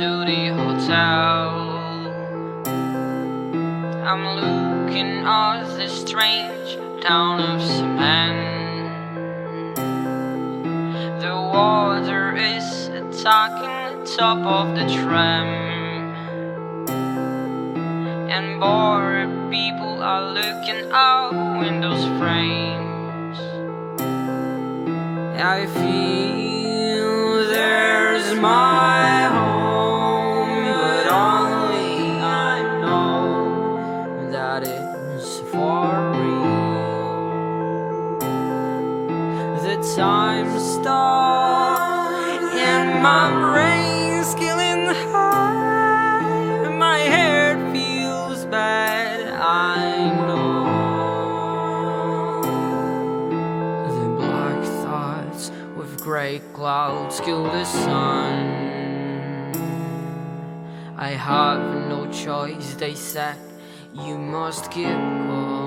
to the hotel. I'm looking at this strange town of cement. The water is attacking the top of the tram. And bored people are looking out windows frames. I feel time stops, and my brain's killing high. My head feels bad, I know. The black thoughts with gray clouds kill the sun. I have no choice, they said. You must keep on.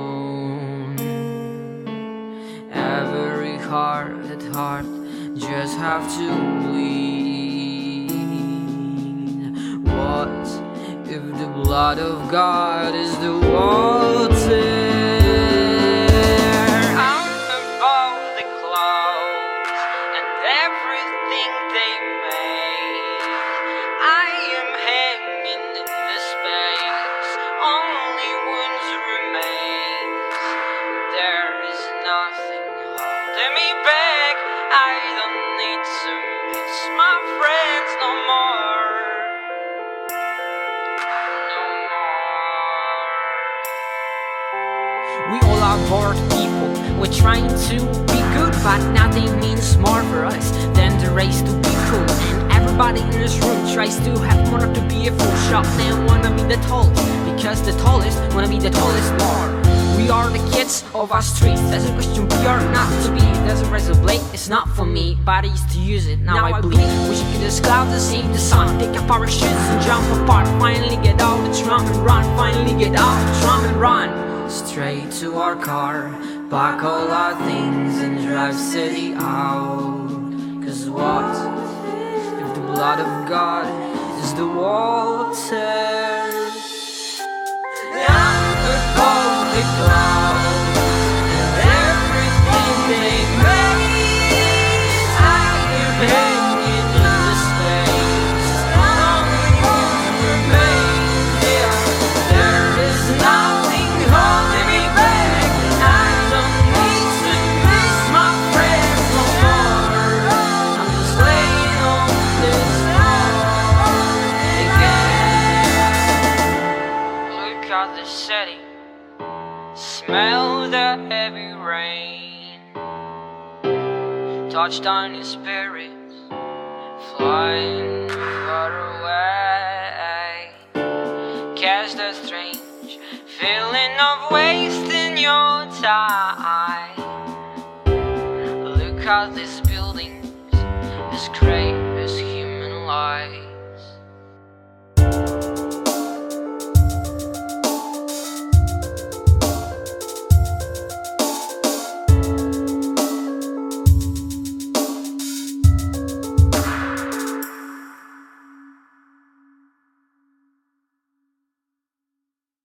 Every heart at heart just have to bleed. What if the blood of God is the water? I don't need to miss my friends no more. No more. We all are bored people. We're trying to be good, but nothing means more for us than the race to be cool. And everybody in this room tries to have more to be a full shot and wanna be the tallest. Because the tallest wanna be the tallest more. We are the kids of our streets. That's a question we are not to be. There's a blade, it's not for me, but I used to use it. Now, I bleed. Wishing in this cloud to see the sun. Take up our shits and jump apart. Finally get out the drum and run. Finally get out the drum and run. Straight to our car, pack all our things and drive city out. Cause what if the blood of God is the water? of the city. Smell the heavy rain. Touched on your spirits, flying far away. Catch the strange feeling of wasting your time. Look at these buildings, as great, as human life.